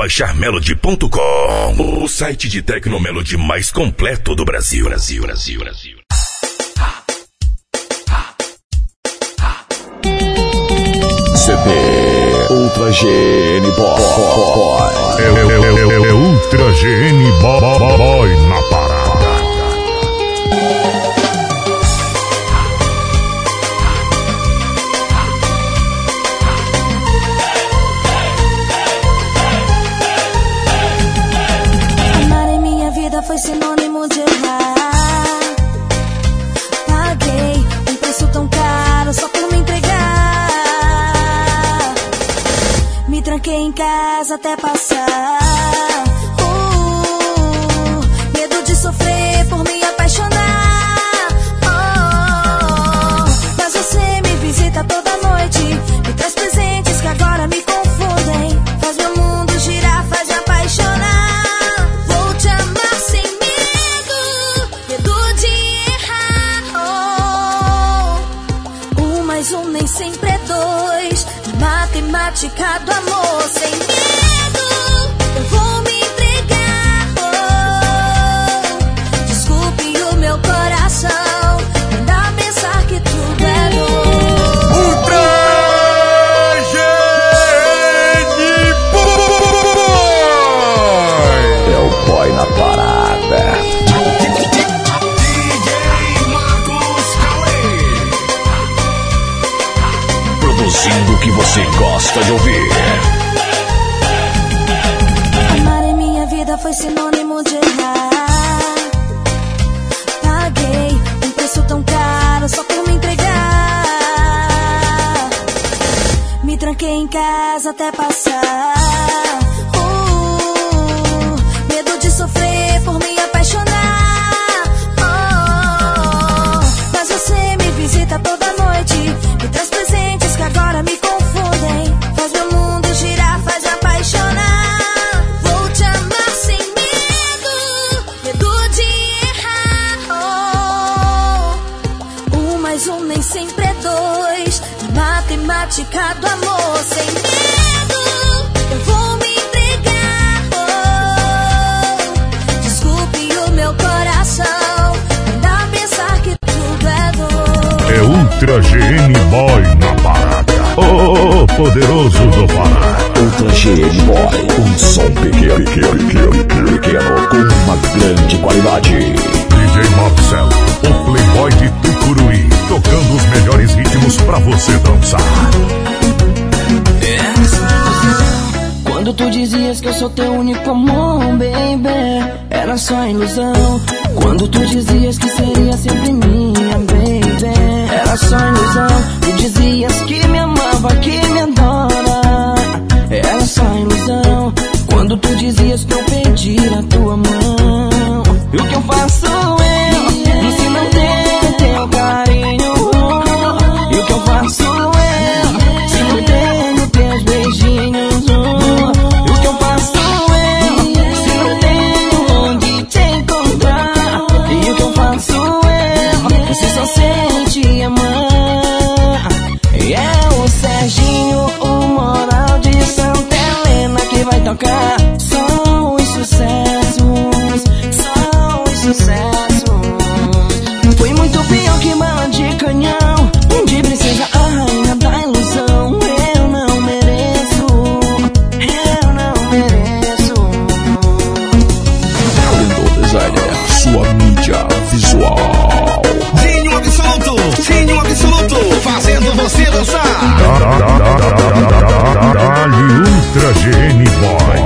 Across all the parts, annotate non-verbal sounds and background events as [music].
Baixarmelody.com, o site de Tecnomelody mais completo do Brasil. Brasil, Brasil, Brasil. CP Ultra GN Boy. É, é, é, é, é Ultra GN Boy na até passar. ouvir. Pequeno, pequeno, pequeno, pequeno, com uma grande qualidade. DJ Mopsel, o playboy de Tucuruí, tocando os melhores ritmos pra você dançar. Quando tu dizias que eu sou teu único amor, baby, era só ilusão. Quando tu dizias que seria sempre minha, baby, era só ilusão. Tu dizias que me amava, que me adorava dizias que eu Dali Ultra GN Boy.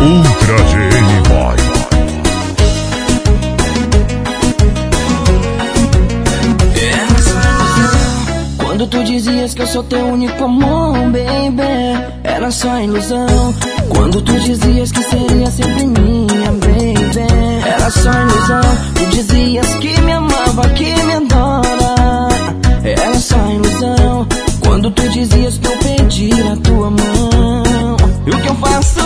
Ultra GN Quando tu dizias que eu sou teu único amor, baby, era só ilusão. Quando tu dizias que seria sempre minha, baby, era só ilusão. Tu dizias que me amava, que me adora, era só ilusão. Quando tu dizias que eu perdi a tua mão E o que eu faço?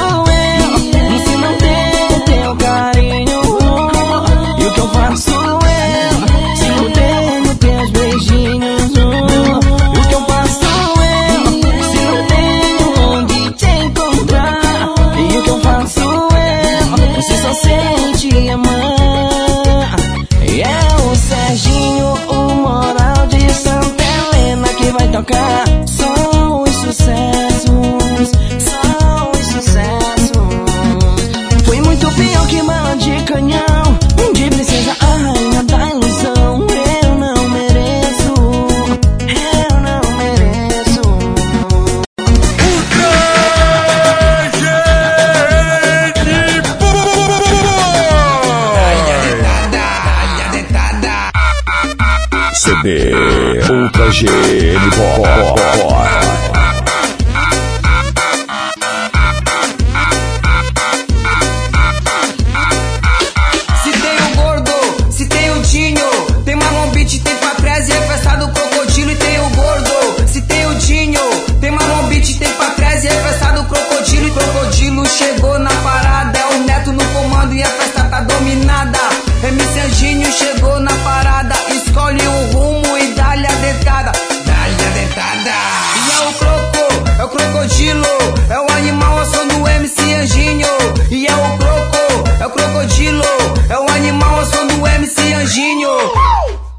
Anjinho.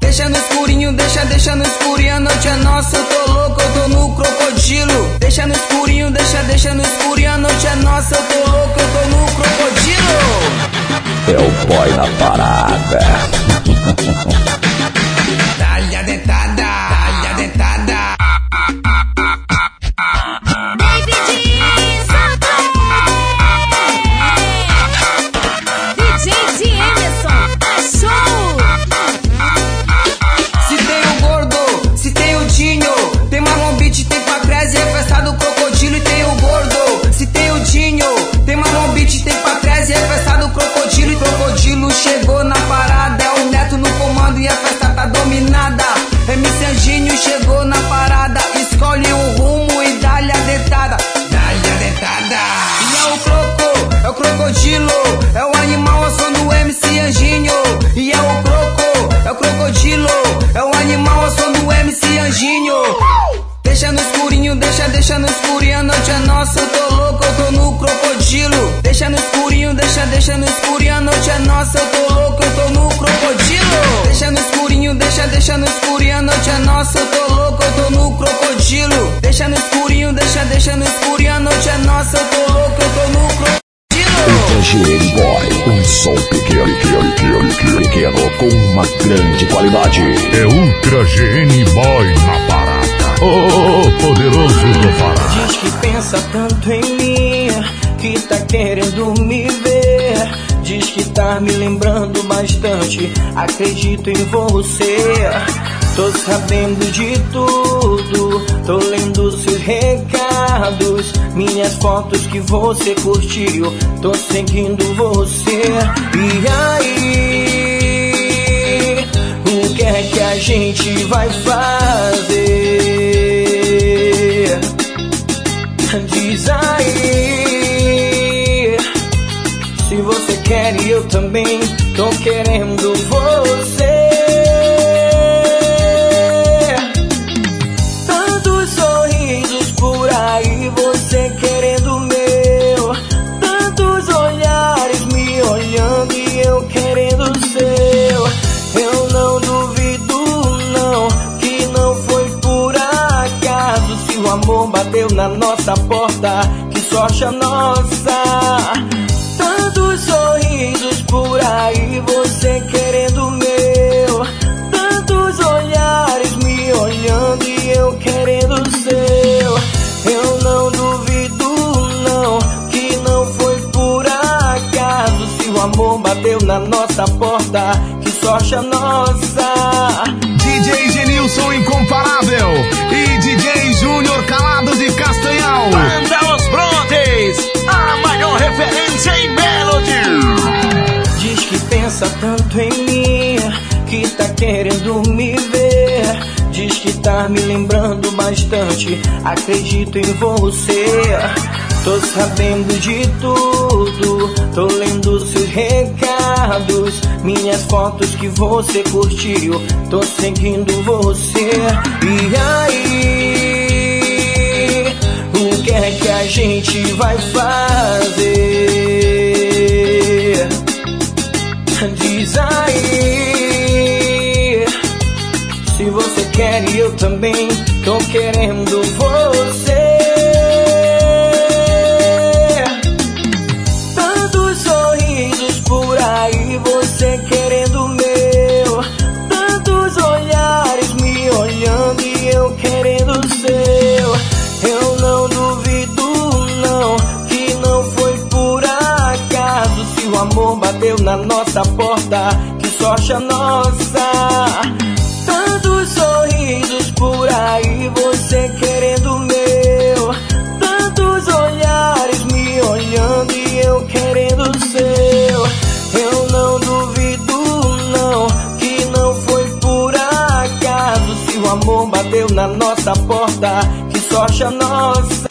Deixa no escurinho, deixa, deixa no escurinho, a noite é nossa, eu tô louco, eu tô no crocodilo. Deixa no escurinho, deixa, deixa no escurinho, a noite é nossa, eu tô louco, eu tô no crocodilo. É o boy na parada. [laughs] GN Boy na parada. O poderoso do Pará. Diz que pensa tanto em mim, que tá querendo me ver. Diz que tá me lembrando bastante. Acredito em você. Tô sabendo de tudo, tô lendo seus recados, minhas fotos que você curtiu, tô seguindo você. E aí, a gente vai fazer? Diz aí, se você quer e eu também tô querendo bateu na nossa porta, que sorte a nossa. Tantos sorrisos por aí, você querendo o meu. Tantos olhares me olhando e eu querendo o seu. Eu não duvido, não, que não foi por acaso. Se o amor bateu na nossa porta, que sorte a nossa. A maior referência em Melody. Diz que pensa tanto em mim, que tá querendo me ver. Diz que tá me lembrando bastante. Acredito em você. Tô sabendo de tudo, tô lendo seus recados, minhas fotos que você curtiu, tô seguindo você. E aí, é que a gente vai fazer? Diz aí se você quer e eu também tô querendo você. essa porta que sorte a nossa. Tantos sorrisos por aí, você querendo o meu. Tantos olhares me olhando e eu querendo o seu. Eu não duvido, não, que não foi por acaso. Se o amor bateu na nossa porta, que sorte a nossa.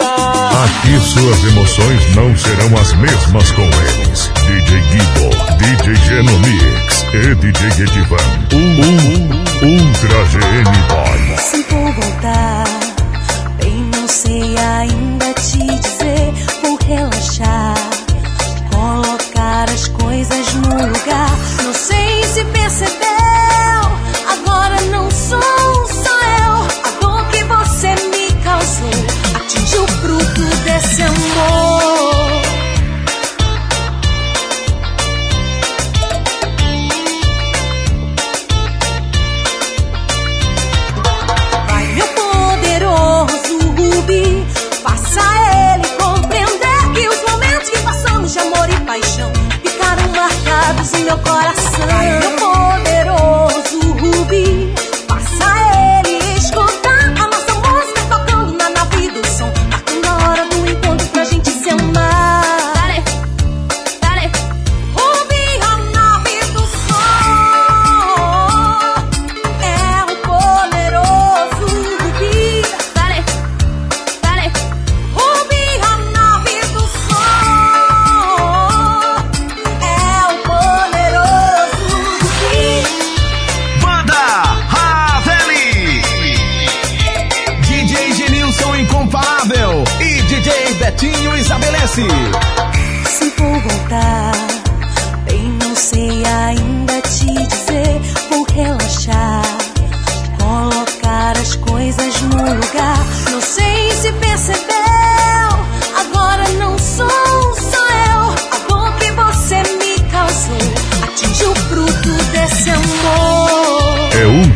Aqui suas emoções não serão as mesmas com eles. DJ Gibbons. DJ Genomix e DJ Edivan. Um, um, Ultra GM Boy. Se for voltar.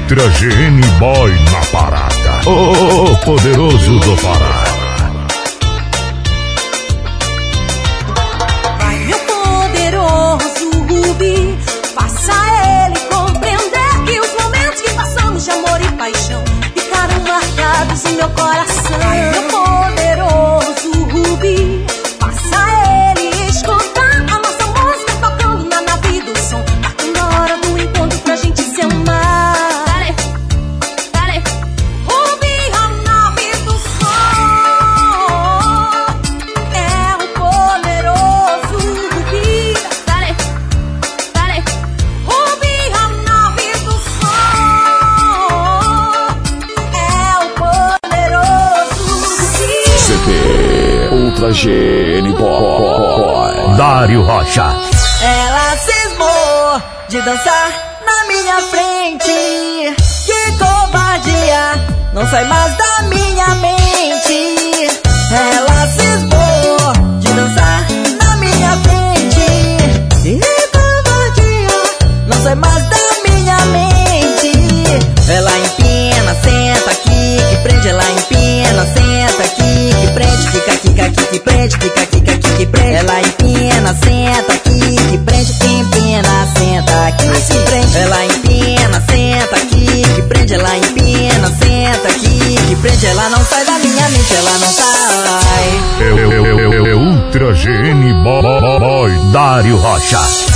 Dutra GN Boy na parada. O oh, poderoso do Pará. Mário Rocha. Ela cismou de dançar na minha frente. Que covardia, não sai mais da minha mente. Ela cismou de dançar na minha frente. Que covardia, não sai mais da minha mente. Ela empina, senta aqui, que prende, ela empina, senta aqui, que prende, fica aqui, que prende, fica aqui, aqui, que prende. Ela Mário Rocha.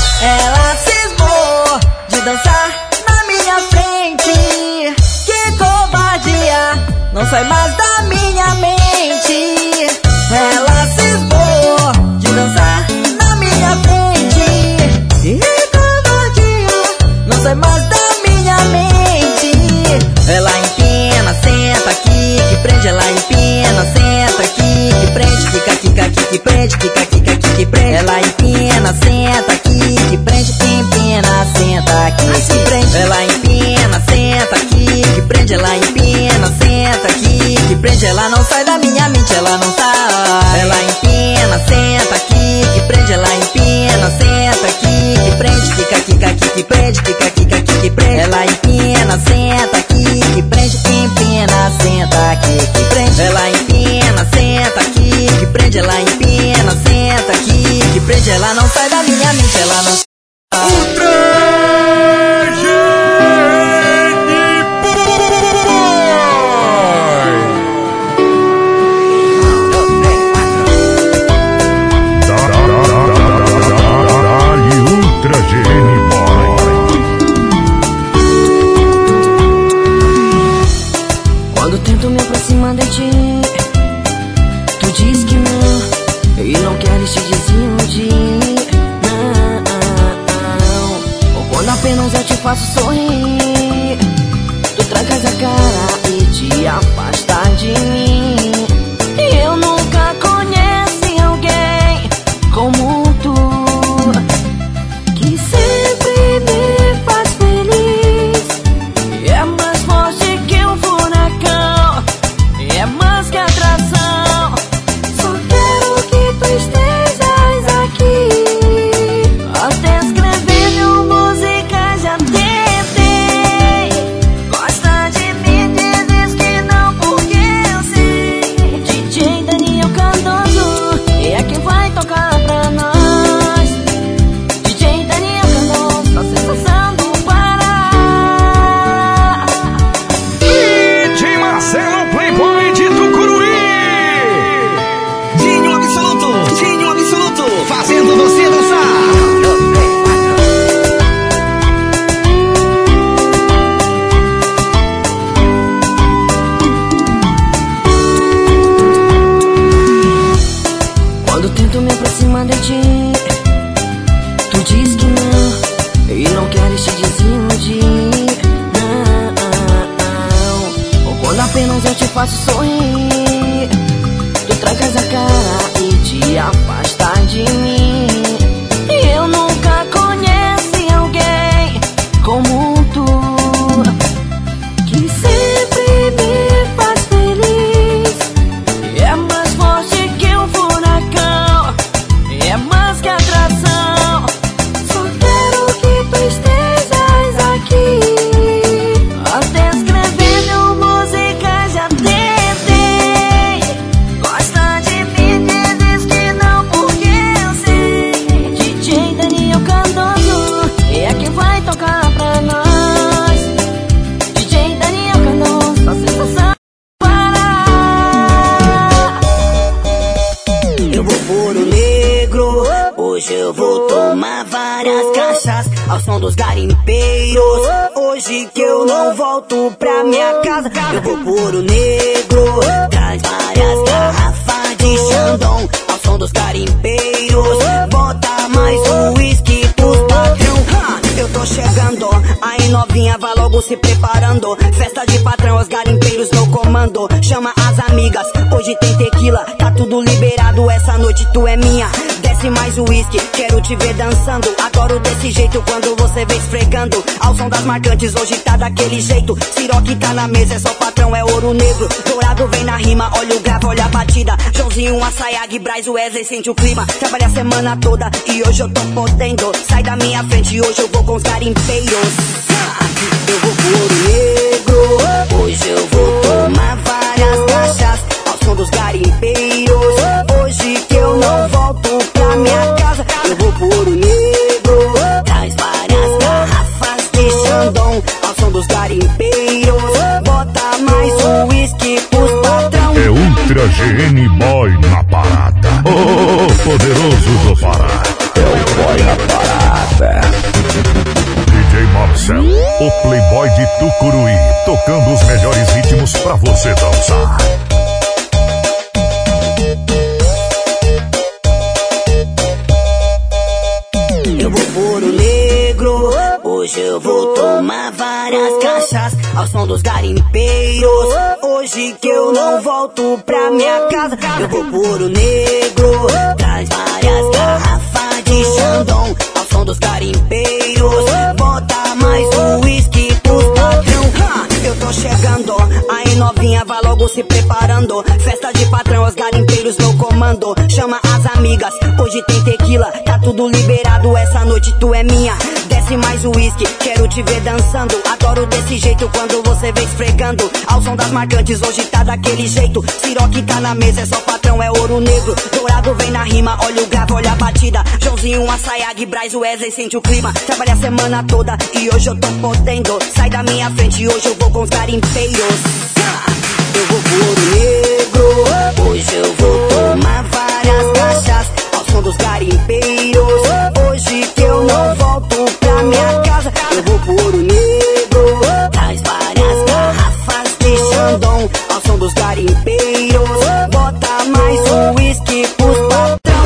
marcantes, hoje tá daquele jeito. Siroque tá na mesa, é só patrão, é ouro negro. Dourado vem na rima, olha o grave, olha a batida. Joãozinho, Assayag, Braz, Wesley, sente o clima. Trabalha a semana toda e hoje eu tô podendo. Sai da minha frente, hoje eu vou com os garimpeiros. Eu vou pro ouro negro, hoje eu vou tomar várias taxas. Ao som dos garimpeiros. garimpeiros. Bota mais um whisky pros patrão. É Ultra GN Boy na parada. Ô, oh, oh, poderoso do Pará. É o Boy na parada. DJ Marcel, o playboy de Tucuruí, tocando os melhores ritmos pra você dançar. Eu vou puro negro, hoje eu vou tomar várias oh. caixas ao som dos garimpeiros. Hoje que eu não oh. volto pra minha oh. casa, eu vou por o negro. Traz várias garrafas de Xandão ao som dos garimpeiros. Bota mais uísque pros patrão. Eu tô chegando, aí novinha vai logo se preparando. Festa de patrão, os garimpeiros no comando. Chama amigas. Hoje tem tequila, tá tudo liberado. Essa noite tu é minha. Desce mais o uísque, quero te ver dançando. Adoro desse jeito quando você vem esfregando. Ao som das marcantes, hoje tá daquele jeito. Siroque tá na mesa, é só patrão, é ouro negro. Dourado vem na rima, olha o grave, olha a batida. Joãozinho, açaiague, Braz, Wesley, sente o clima. Trabalha a semana toda e hoje eu tô podendo. Sai da minha frente, hoje eu vou com os garimpeiros. Eu vou pro ouro negro. Dos garimpeiros, hoje que eu não volto pra minha casa. Eu vou pro ouro negro, traz várias garrafas de Xandão. Ao som dos garimpeiros, bota mais um whisky pros patrão.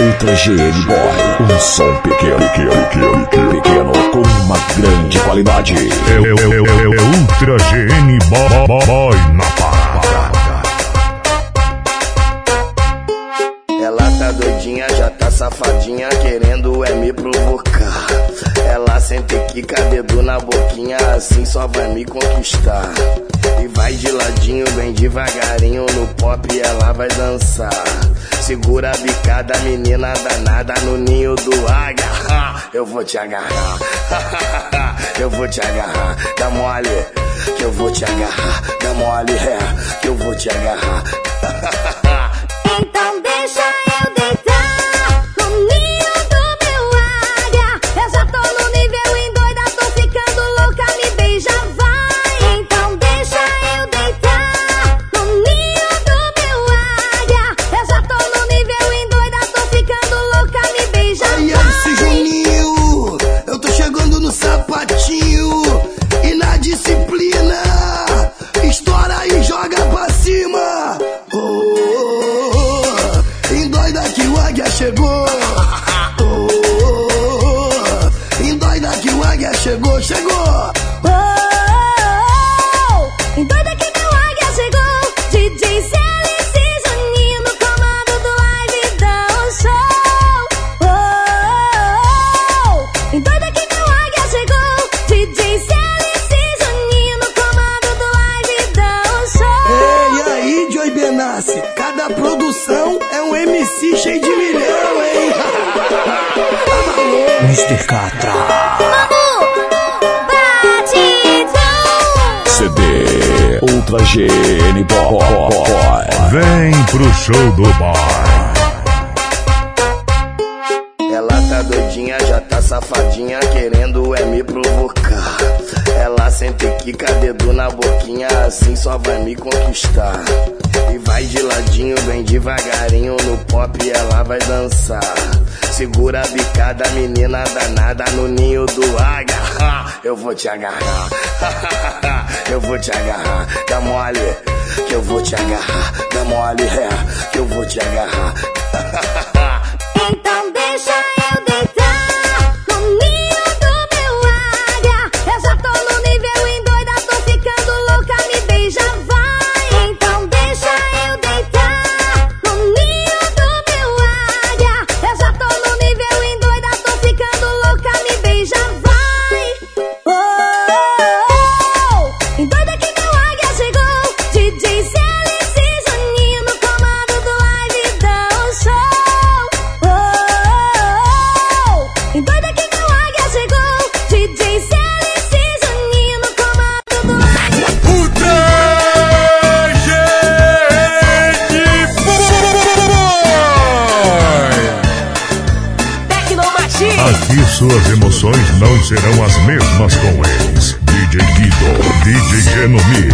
Ultra GN Boy, um som pequeno, pequeno, pequeno, pequeno, pequeno com uma grande qualidade. É, é, é, é, é Ultra GN Bo- Bo- Boy na parada. Querendo é me provocar. Ela sente quica, dedo na boquinha, assim só vai me conquistar. E vai de ladinho, bem devagarinho, no pop ela vai dançar. Segura a bicada, menina danada, no ninho do. Ha, Eu vou te agarrar, [laughs] eu vou te agarrar, dá mole, que eu vou te agarrar, dá mole, é, que eu vou te agarrar. [laughs] Então deixa eu na vou te agarrar, [laughs] eu vou te agarrar, dá mole, que eu vou te agarrar, dá mole, é, que eu vou te agarrar. Serão as mesmas com eles. DJ Guido, DJ Genomix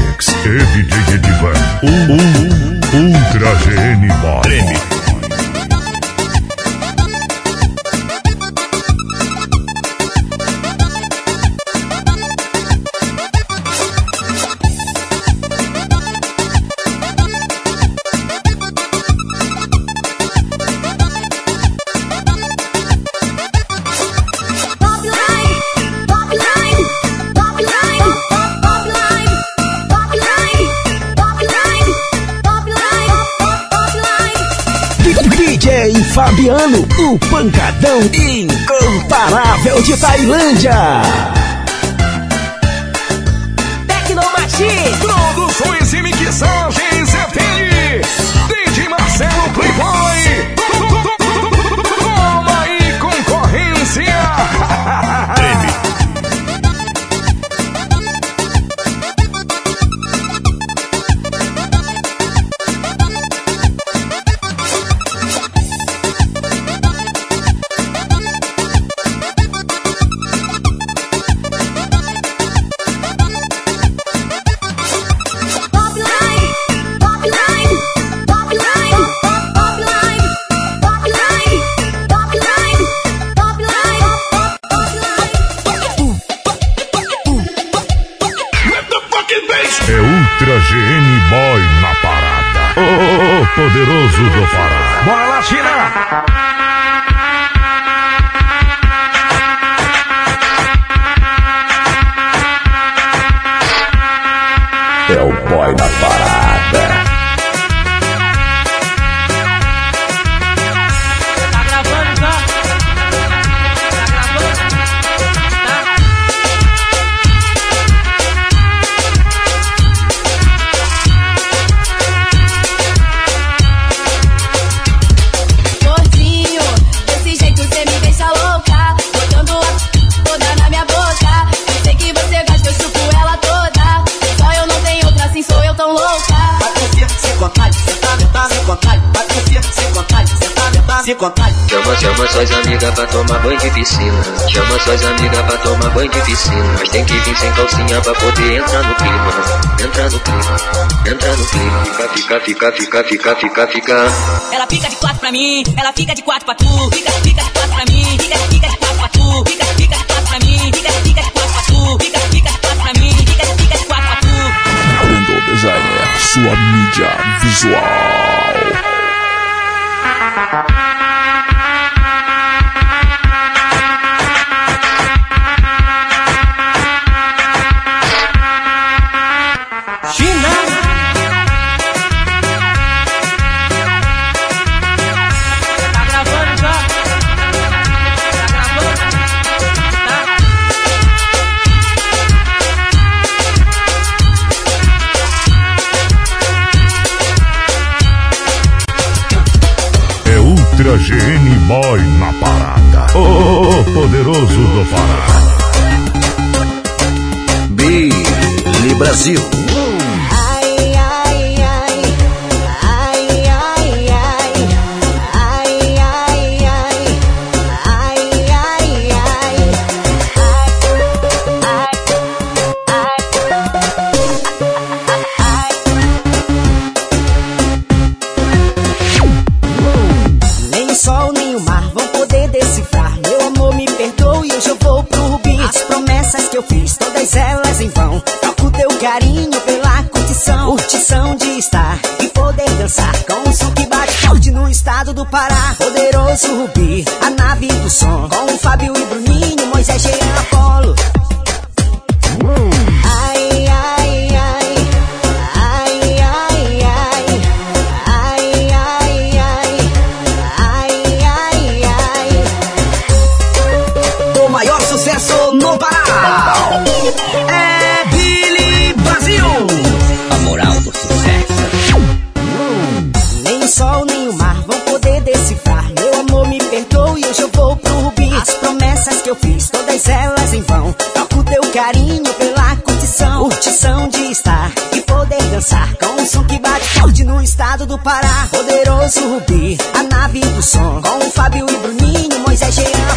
entrar no clima. Entrar no clima, entrar no clima. Fica, fica, fica, fica, fica, fica, fica. Ela fica de quatro pra mim, ela fica de quatro pra tu. Fica, fica de quatro pra mim, fica, fica de quatro pra tu. Fica, fica de quatro pra mim, fica, fica de quatro pra tu. Fica, fica de quatro pra mim, fica, fica de quatro pra tu. Brando Designer, sua mídia visual. Ultra GN Boy na parada. O poderoso do Pará. Billy Brasil. No estado do Pará. Poderoso Rubi, a nave do som. Com o Fábio e Bruninho, Moisés, Jean, dançar com um som que bate forte no estado do Pará. Poderoso Rubi, a nave do som. Com o Fábio e Bruninho, Moisés, Jean,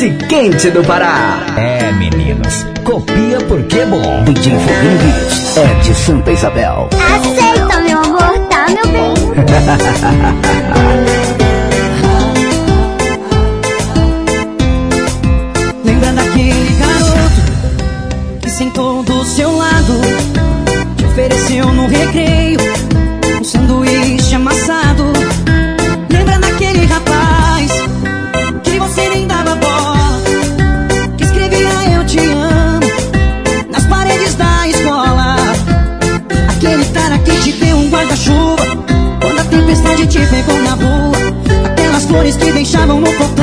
Doce quente do Pará. É, meninos, Copia porque é bom. DJ Foguinho Beats é de Santa Isabel. Aceita, meu amor, tá, meu bem? [laughs] Lembra daquele garoto que sentou do seu lado, te ofereceu no recreio tempestade te pegou na rua. Aquelas flores que deixavam no portão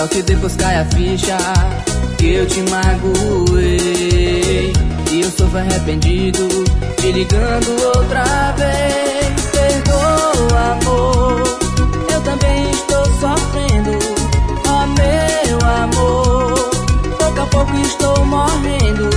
Só que depois cai a ficha que eu te magoei. E eu sofro arrependido, te ligando outra vez. Perdoa, amor, eu também estou sofrendo. Ó meu amor, pouco a pouco estou morrendo.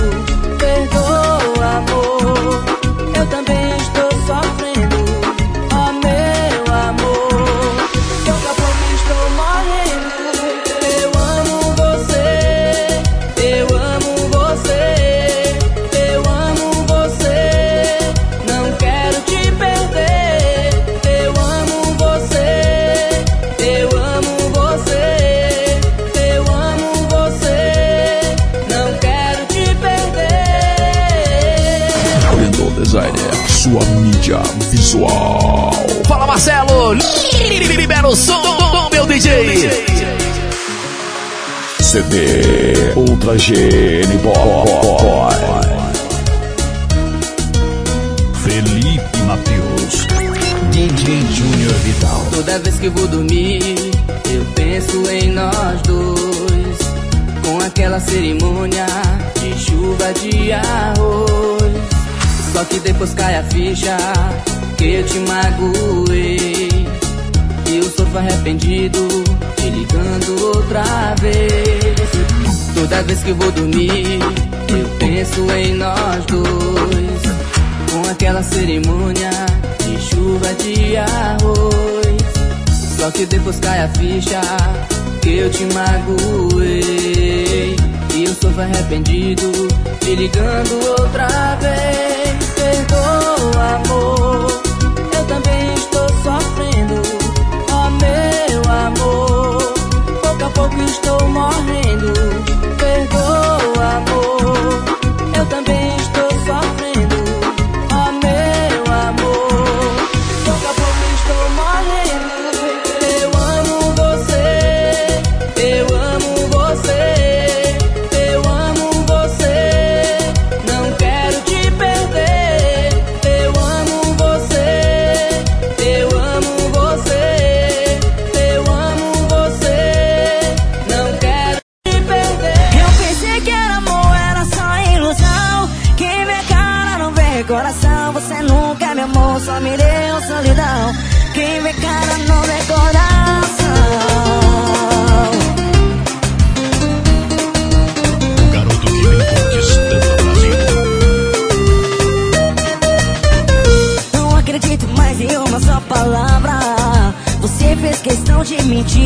Libera o som do meu DJ. CD Ultra GN Boy. Felipe Matheus. DJ Júnior Vital. Toda vez que vou dormir, eu penso em nós dois. Com aquela cerimônia de chuva de arroz. Só que depois cai a ficha que eu te magoei. Sofro arrependido, te ligando outra vez. Toda vez que vou dormir, eu penso em nós dois. Com aquela cerimônia de chuva de arroz. Só que depois cai a ficha que eu te magoei. E eu sofro arrependido, te ligando outra vez. Perdoa, amor,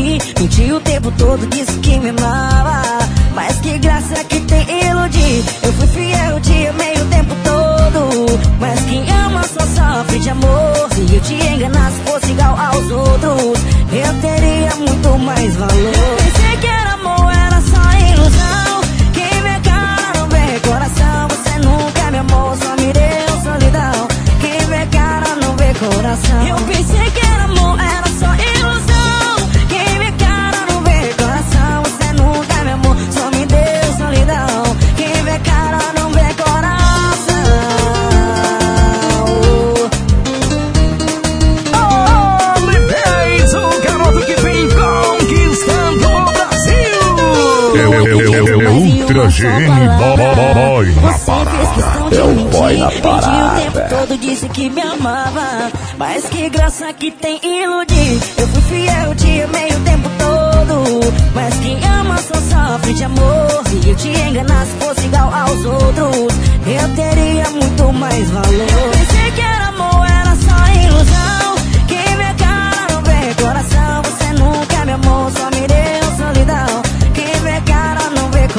mentiu o tempo todo, disse que me amava. Mas que graça que tem iludir. Eu fui fiel, te amei o tempo todo. Mas quem ama só sofre de amor. Se eu te enganasse, fosse igual aos outros, eu teria muito mais valor. Pensei que era amor, era só ilusão. Quem vê cara não vê coração. Você nunca me amou, só me deu solidão. Quem vê cara não vê coração. Eu pensei é, é GN Boy na parada. É o boy na o tempo parada. todo disse que me amava. Mas que graça que tem iludir. Eu fui fiel, te amei o tempo todo. Mas quem ama só sofre de amor. Se eu te enganasse, fosse igual aos outros Eu teria muito mais valor. Pensei que era amor, era só ilusão. Quem vê cara não vê coração. Você nunca me amou, só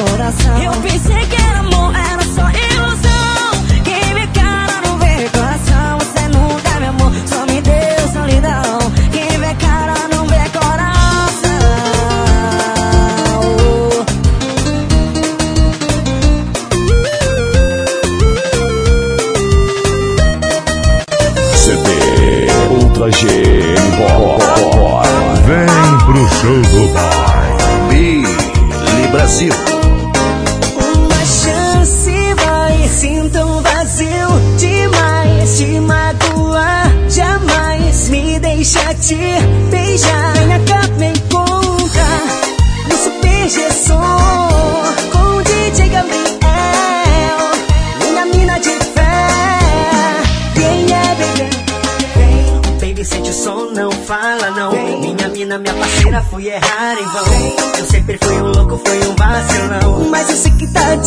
coração Eu pensei que era amor, era só ilusão Quem vê cara não vê coração Você nunca me amou, só me deu solidão Quem vê cara não vê coração CD Ultra Boy. Vem pro show do boy. Billy Brasil.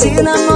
Sei que tá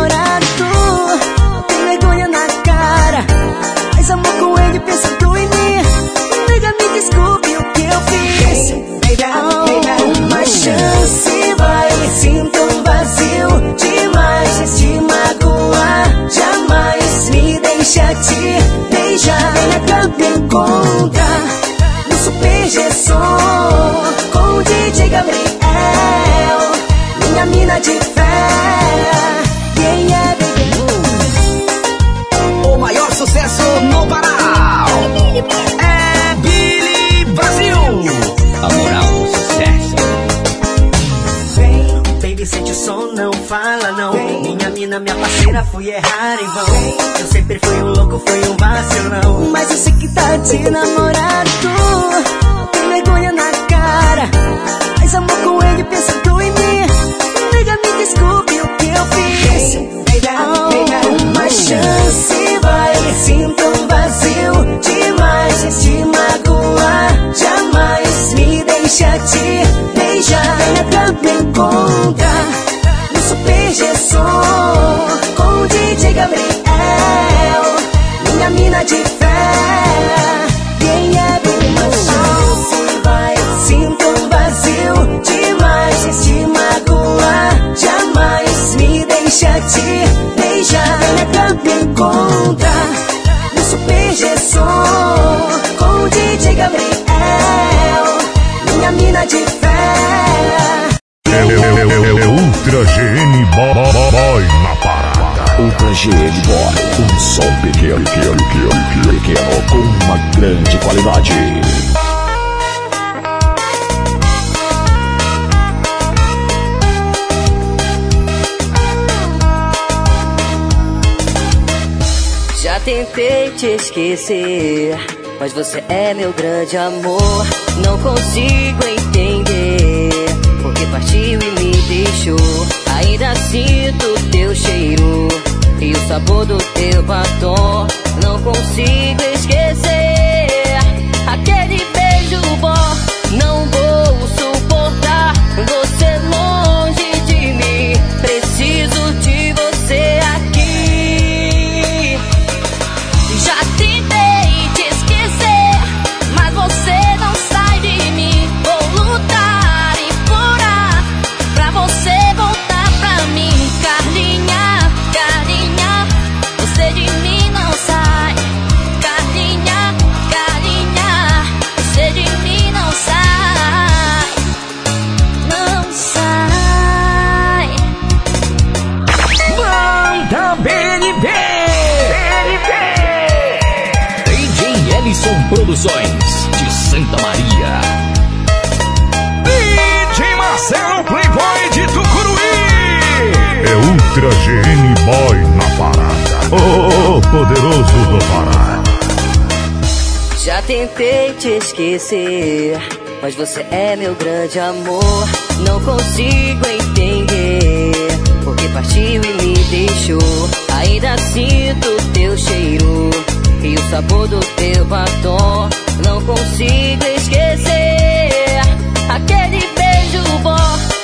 Sinto um vazio demais. Te magoar, jamais me deixa te beijar. Cama, me encontra no Super Gesson com o DJ Gabriel. Minha mina de fé. Quem é uma chance vai. Sinto um vazio demais. Te magoar, jamais me deixa te beijar. Cama, me encontra Super Gesson com o DJ Gabriel. Minha mina de fé. É, é, é, é, é Ultra GN Boy na parada. Ultra GN Boy. Um som pequeno, pequeno, pequeno, pequeno com uma grande qualidade. Tentei te esquecer, mas você é meu grande amor. Não consigo entender porque partiu e me deixou. Ainda sinto teu cheiro e o sabor do teu batom. Não consigo esquecer Tentei te esquecer, mas você é meu grande amor. Não consigo entender porque partiu e me deixou. Ainda sinto teu cheiro e o sabor do teu batom. Não consigo esquecer aquele beijo bom.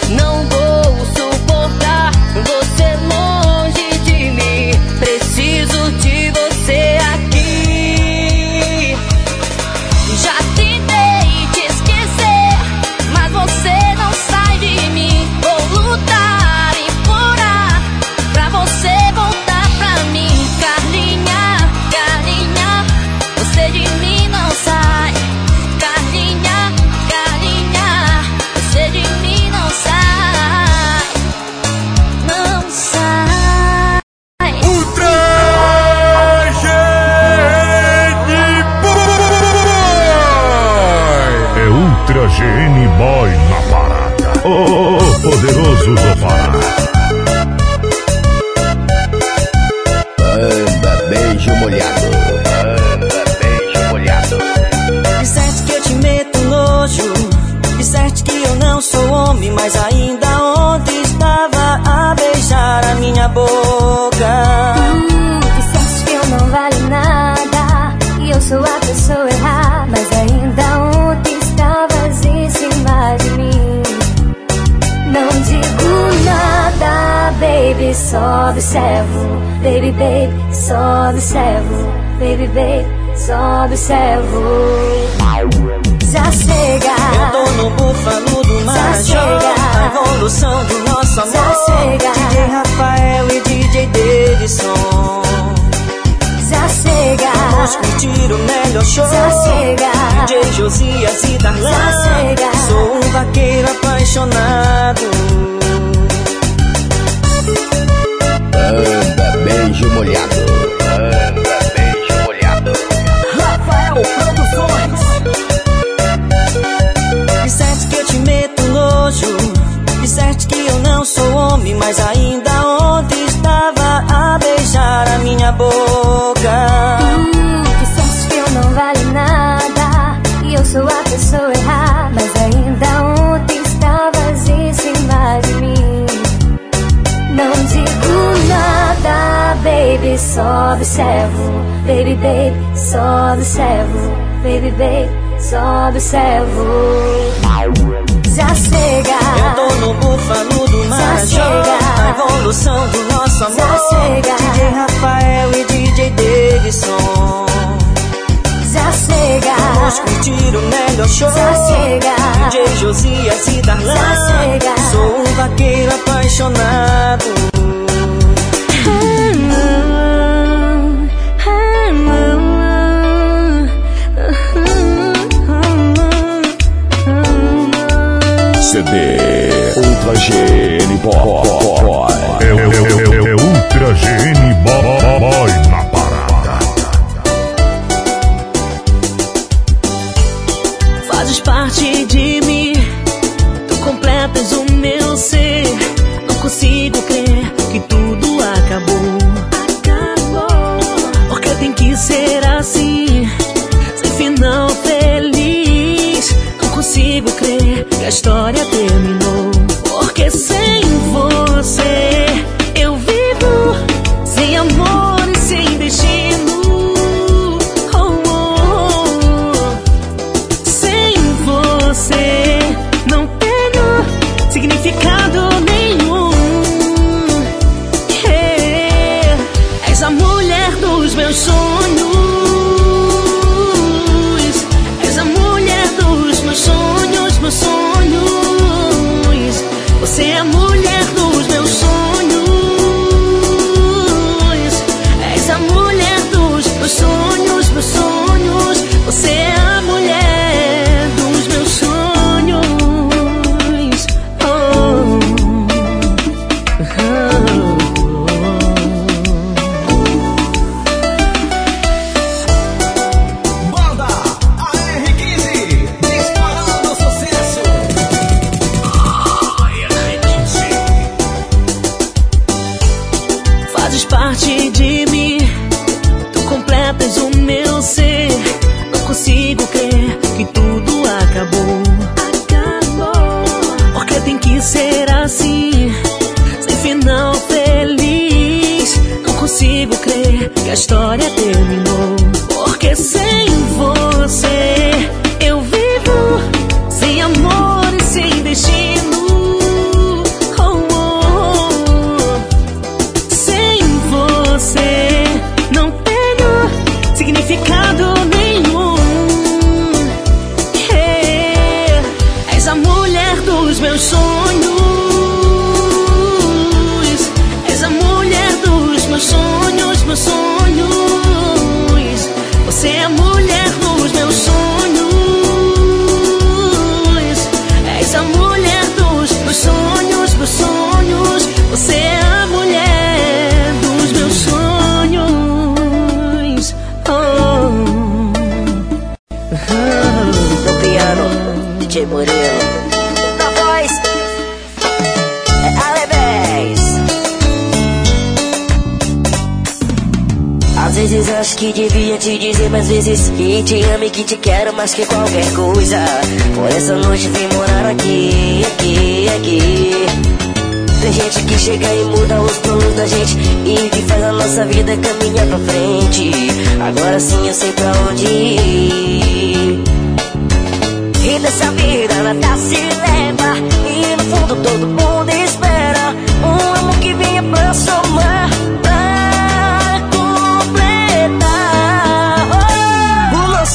servo. servo, baby, baby, só observo, baby, baby, só observo. Já chega, eu tô no búfalo do macho, a evolução do nosso amor. Já chega, DJ Rafael e DJ Davidson. Já chega, vamos curtir o melhor show. Já chega, DJ Josias e Darlan. Já chega, sou um vaqueiro apaixonado. CD Ultra GN Boy. É, é, é, é, é Ultra GN Boy. a história terminou. Vezes que te amo e que te quero mais que qualquer coisa. Por essa noite vim morar aqui, aqui, aqui. Tem gente que chega e muda os planos da gente e que faz a nossa vida caminhar pra frente. Agora sim eu sei pra onde ir. E nessa vida nada se leva E no fundo todo mundo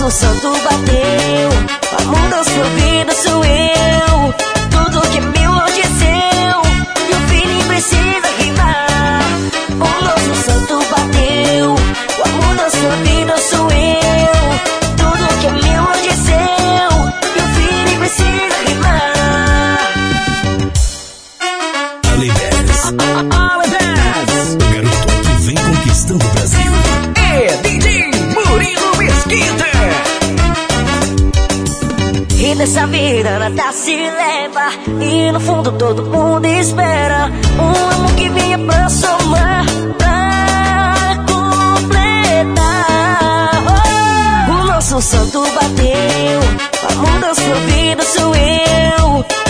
O nosso santo bateu. A mudança sua vida sou eu. Tudo que é meu hoje é seu. E o feeling precisa rimar O nosso santo bateu. O amor da sua vida sou eu. Tudo que é meu hoje é seu. E o feeling precisa rimar Alibés. O garoto que vem conquistando o Brasil. É DJ Murilo Mesquita. E nessa vida nada se leva. E no fundo todo mundo espera Um amor que venha pra somar Pra completar. Oh, O nosso santo bateu A mudança sua vida sou eu